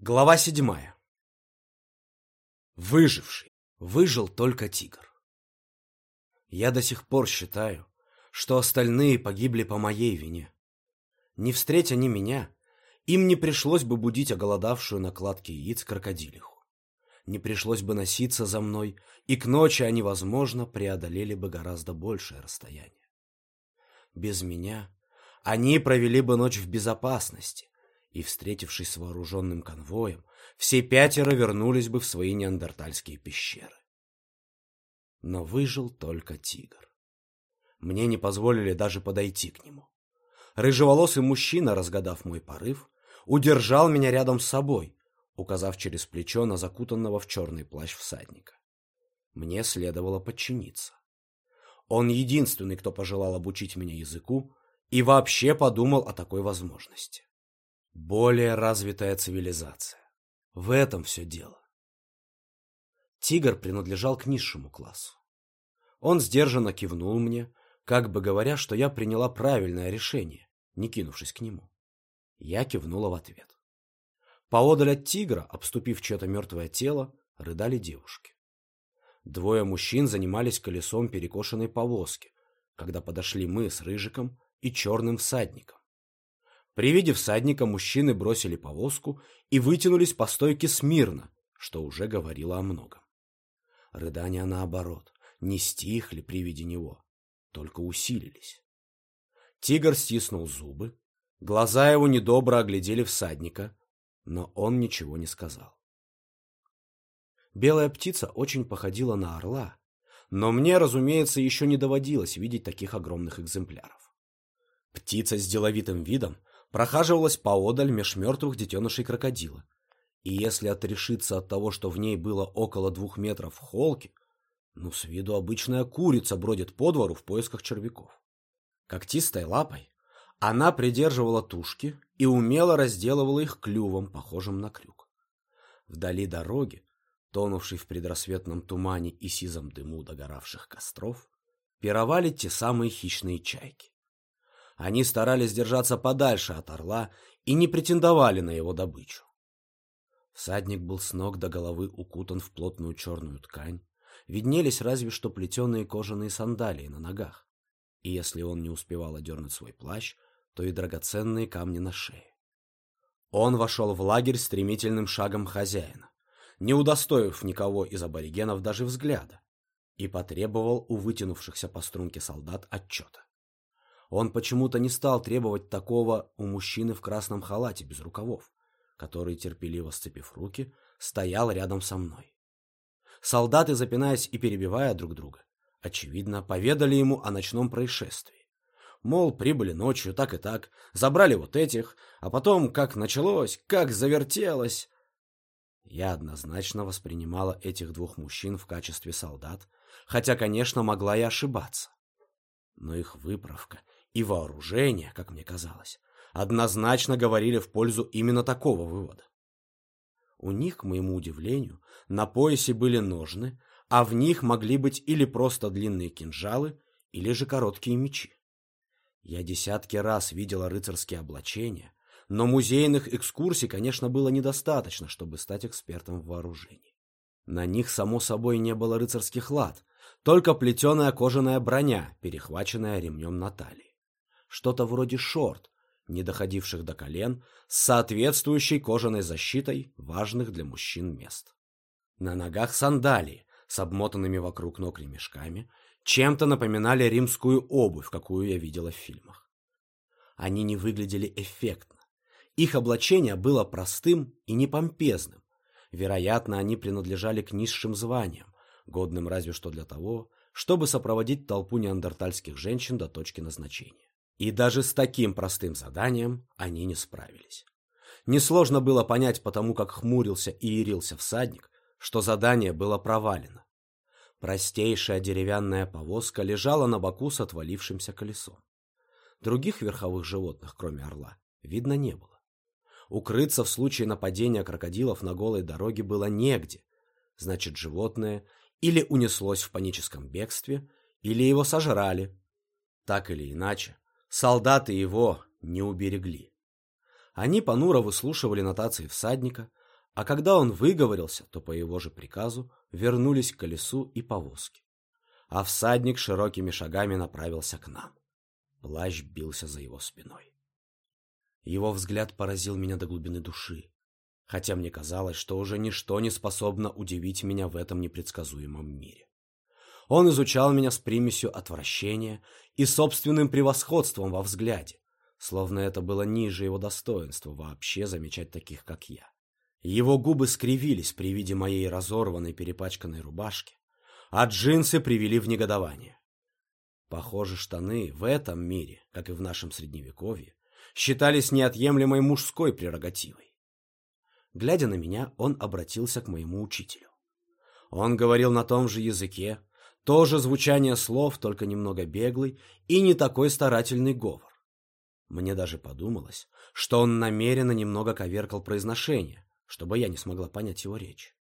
Глава седьмая. Выживший. Выжил только тигр. Я до сих пор считаю, что остальные погибли по моей вине. Не встретя они меня, им не пришлось бы будить оголодавшую на кладке яиц крокодилиху. Не пришлось бы носиться за мной, и к ночи они, возможно, преодолели бы гораздо большее расстояние. Без меня они провели бы ночь в безопасности, и, встретившись с вооруженным конвоем, все пятеро вернулись бы в свои неандертальские пещеры. Но выжил только тигр. Мне не позволили даже подойти к нему. Рыжеволосый мужчина, разгадав мой порыв, удержал меня рядом с собой, указав через плечо на закутанного в черный плащ всадника. Мне следовало подчиниться. Он единственный, кто пожелал обучить меня языку и вообще подумал о такой возможности. Более развитая цивилизация. В этом все дело. Тигр принадлежал к низшему классу. Он сдержанно кивнул мне, как бы говоря, что я приняла правильное решение, не кинувшись к нему. Я кивнула в ответ. Поодаль от тигра, обступив чье-то мертвое тело, рыдали девушки. Двое мужчин занимались колесом перекошенной повозки, когда подошли мы с Рыжиком и черным всадником. При виде всадника мужчины бросили повозку и вытянулись по стойке смирно, что уже говорило о многом. Рыдания, наоборот, не стихли при виде него, только усилились. Тигр стиснул зубы, глаза его недобро оглядели всадника, но он ничего не сказал. Белая птица очень походила на орла, но мне, разумеется, еще не доводилось видеть таких огромных экземпляров. Птица с деловитым видом прохаживалась поодаль меж мертвых детенышей крокодила. И если отрешиться от того, что в ней было около двух метров холки, ну, с виду обычная курица бродит по двору в поисках червяков. Когтистой лапой она придерживала тушки и умело разделывала их клювом, похожим на крюк. Вдали дороги, тонувшей в предрассветном тумане и сизом дыму догоравших костров, пировали те самые хищные чайки. Они старались держаться подальше от орла и не претендовали на его добычу. Всадник был с ног до головы укутан в плотную черную ткань, виднелись разве что плетеные кожаные сандалии на ногах, и если он не успевал одернуть свой плащ, то и драгоценные камни на шее. Он вошел в лагерь стремительным шагом хозяина, не удостоив никого из аборигенов даже взгляда, и потребовал у вытянувшихся по струнке солдат отчета. Он почему-то не стал требовать такого у мужчины в красном халате без рукавов, который, терпеливо сцепив руки, стоял рядом со мной. Солдаты, запинаясь и перебивая друг друга, очевидно, поведали ему о ночном происшествии. Мол, прибыли ночью, так и так, забрали вот этих, а потом, как началось, как завертелось. Я однозначно воспринимала этих двух мужчин в качестве солдат, хотя, конечно, могла и ошибаться. Но их выправка и вооружение, как мне казалось, однозначно говорили в пользу именно такого вывода. У них, к моему удивлению, на поясе были ножны, а в них могли быть или просто длинные кинжалы, или же короткие мечи. Я десятки раз видела рыцарские облачения, но музейных экскурсий, конечно, было недостаточно, чтобы стать экспертом в вооружении. На них, само собой, не было рыцарских лад, только плетеная кожаная броня, перехваченная ремнем на талии что-то вроде шорт, не доходивших до колен, с соответствующей кожаной защитой важных для мужчин мест. На ногах сандалии с обмотанными вокруг ног ремешками, чем-то напоминали римскую обувь, какую я видела в фильмах. Они не выглядели эффектно. Их облачение было простым и непомпезным. Вероятно, они принадлежали к низшим званиям, годным разве что для того, чтобы сопроводить толпу неандертальских женщин до точки назначения. И даже с таким простым заданием они не справились. Несложно было понять потому, как хмурился и ярился всадник, что задание было провалено. Простейшая деревянная повозка лежала на боку с отвалившимся колесом. Других верховых животных, кроме орла, видно не было. Укрыться в случае нападения крокодилов на голой дороге было негде. Значит, животное или унеслось в паническом бегстве, или его сожрали. Так или иначе, Солдаты его не уберегли. Они понуро выслушивали нотации всадника, А когда он выговорился, то по его же приказу вернулись к колесу и повозке. А всадник широкими шагами направился к нам. Плащ бился за его спиной. Его взгляд поразил меня до глубины души, хотя мне казалось, что уже ничто не способно удивить меня в этом непредсказуемом мире. Он изучал меня с примесью отвращения и собственным превосходством во взгляде, словно это было ниже его достоинства вообще замечать таких, как я. Его губы скривились при виде моей разорванной перепачканной рубашки, а джинсы привели в негодование. Похоже, штаны в этом мире, как и в нашем средневековье, считались неотъемлемой мужской прерогативой. Глядя на меня, он обратился к моему учителю. Он говорил на том же языке, тоже звучание слов, только немного беглый и не такой старательный говор. Мне даже подумалось, что он намеренно немного коверкал произношение, чтобы я не смогла понять его речь.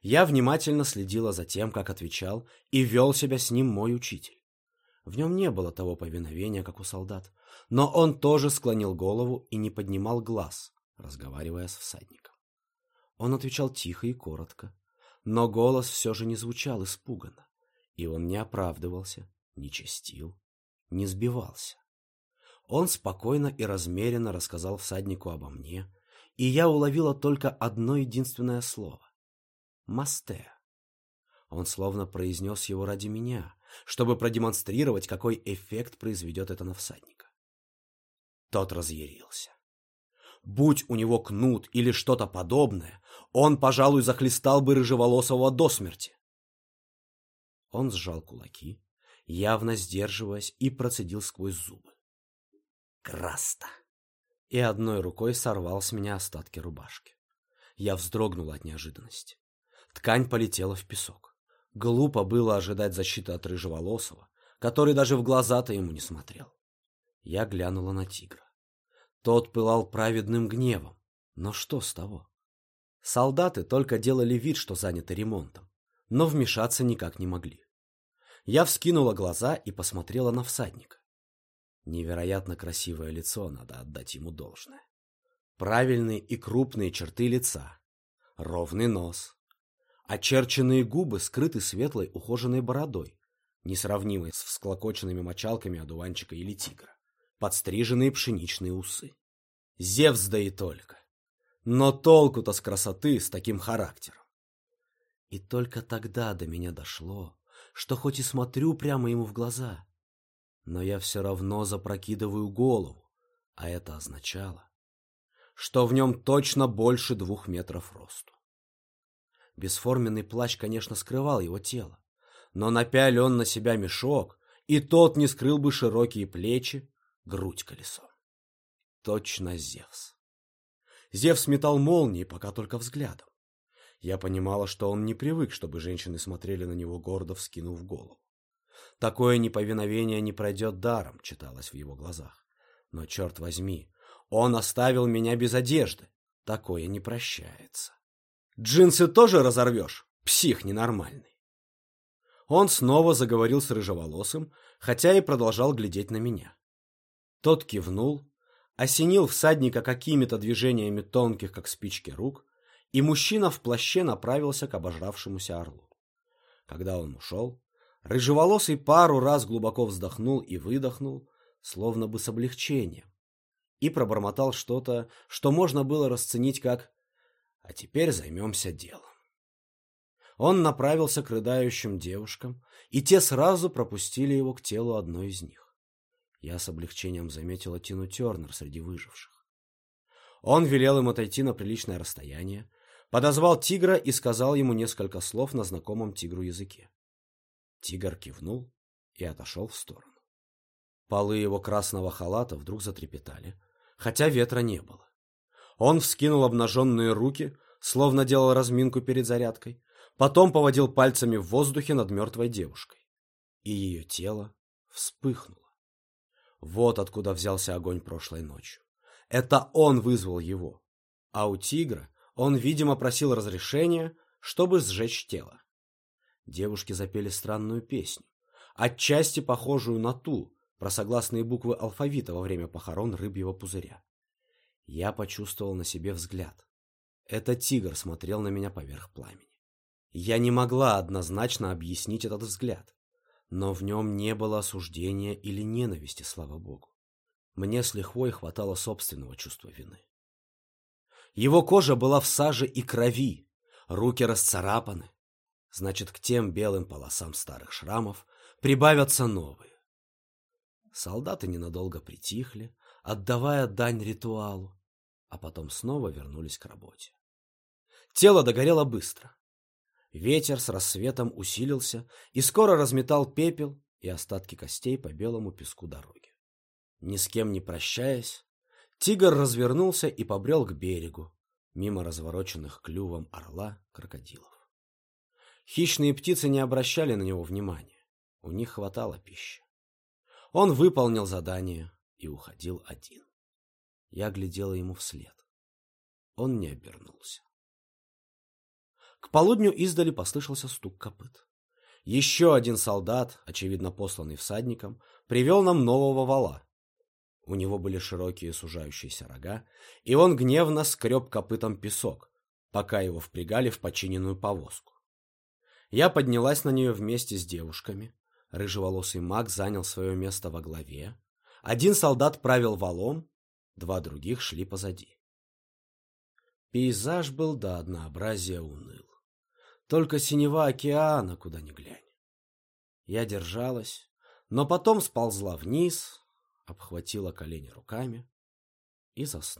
Я внимательно следила за тем, как отвечал, и вел себя с ним мой учитель. В нем не было того повиновения, как у солдат, но он тоже склонил голову и не поднимал глаз, разговаривая с всадником. Он отвечал тихо и коротко, но голос все же не звучал испуганно, и он не оправдывался, не чистил, не сбивался. Он спокойно и размеренно рассказал всаднику обо мне, и я уловила только одно единственное слово — «масте». Он словно произнес его ради меня, чтобы продемонстрировать, какой эффект произведет это на всадника. Тот разъярился. Будь у него кнут или что-то подобное, он, пожалуй, захлестал бы рыжеволосого до смерти. Он сжал кулаки, явно сдерживаясь, и процедил сквозь зубы. «Краста!» и одной рукой сорвал с меня остатки рубашки. Я вздрогнула от неожиданности. Ткань полетела в песок. Глупо было ожидать защиты от рыжеволосого, который даже в глаза-то ему не смотрел. Я глянула на тигра. Тот пылал праведным гневом. Но что с того? Солдаты только делали вид, что заняты ремонтом, но вмешаться никак не могли. Я вскинула глаза и посмотрела на всадника. Невероятно красивое лицо, надо отдать ему должное. Правильные и крупные черты лица, ровный нос, очерченные губы скрыты светлой ухоженной бородой, несравнимой с всклокоченными мочалками одуванчика или тигра, подстриженные пшеничные усы. Зевс да и только. Но толку-то с красоты с таким характером. И только тогда до меня дошло, что хоть и смотрю прямо ему в глаза, но я все равно запрокидываю голову, а это означало, что в нем точно больше двух метров росту. Бесформенный плащ, конечно, скрывал его тело, но напяль он на себя мешок, и тот не скрыл бы широкие плечи, грудь колесом. Точно Зевс. Зевс метал молнии, пока только взглядом. Я понимала, что он не привык, чтобы женщины смотрели на него гордо, вскинув голову. Такое неповиновение не пройдет даром, читалось в его глазах. Но, черт возьми, он оставил меня без одежды. Такое не прощается. Джинсы тоже разорвешь, псих ненормальный. Он снова заговорил с рыжеволосым, хотя и продолжал глядеть на меня. Тот кивнул, осенил всадника какими-то движениями тонких, как спички, рук, и мужчина в плаще направился к обожравшемуся орлу. Когда он ушел, Рыжеволосый пару раз глубоко вздохнул и выдохнул, словно бы с облегчением, и пробормотал что-то, что можно было расценить как «а теперь займемся делом». Он направился к рыдающим девушкам, и те сразу пропустили его к телу одной из них. Я с облегчением заметила Тину Тернер среди выживших. Он велел им отойти на приличное расстояние, подозвал тигра и сказал ему несколько слов на знакомом тигру языке. Тигр кивнул и отошел в сторону. Полы его красного халата вдруг затрепетали, хотя ветра не было. Он вскинул обнаженные руки, словно делал разминку перед зарядкой, потом поводил пальцами в воздухе над мертвой девушкой. И ее тело вспыхнуло. Вот откуда взялся огонь прошлой ночью. Это он вызвал его. А у тигра он, видимо, просил разрешения, чтобы сжечь тело. Девушки запели странную песню, отчасти похожую на ту, про согласные буквы алфавита во время похорон рыбьего пузыря. Я почувствовал на себе взгляд. Это тигр смотрел на меня поверх пламени. Я не могла однозначно объяснить этот взгляд, но в нем не было осуждения или ненависти, слава богу. Мне с лихвой хватало собственного чувства вины. Его кожа была в саже и крови, руки расцарапаны. Значит, к тем белым полосам старых шрамов прибавятся новые. Солдаты ненадолго притихли, отдавая дань ритуалу, а потом снова вернулись к работе. Тело догорело быстро. Ветер с рассветом усилился и скоро разметал пепел и остатки костей по белому песку дороги. Ни с кем не прощаясь, тигр развернулся и побрел к берегу, мимо развороченных клювом орла крокодилов. Хищные птицы не обращали на него внимания, у них хватало пищи. Он выполнил задание и уходил один. Я глядела ему вслед. Он не обернулся. К полудню издали послышался стук копыт. Еще один солдат, очевидно посланный всадником, привел нам нового вала. У него были широкие сужающиеся рога, и он гневно скреб копытом песок, пока его впрягали в починенную повозку. Я поднялась на нее вместе с девушками. Рыжеволосый маг занял свое место во главе. Один солдат правил валом, два других шли позади. Пейзаж был до однообразия уныл. Только синева океана, куда ни глянь. Я держалась, но потом сползла вниз, обхватила колени руками и заснула.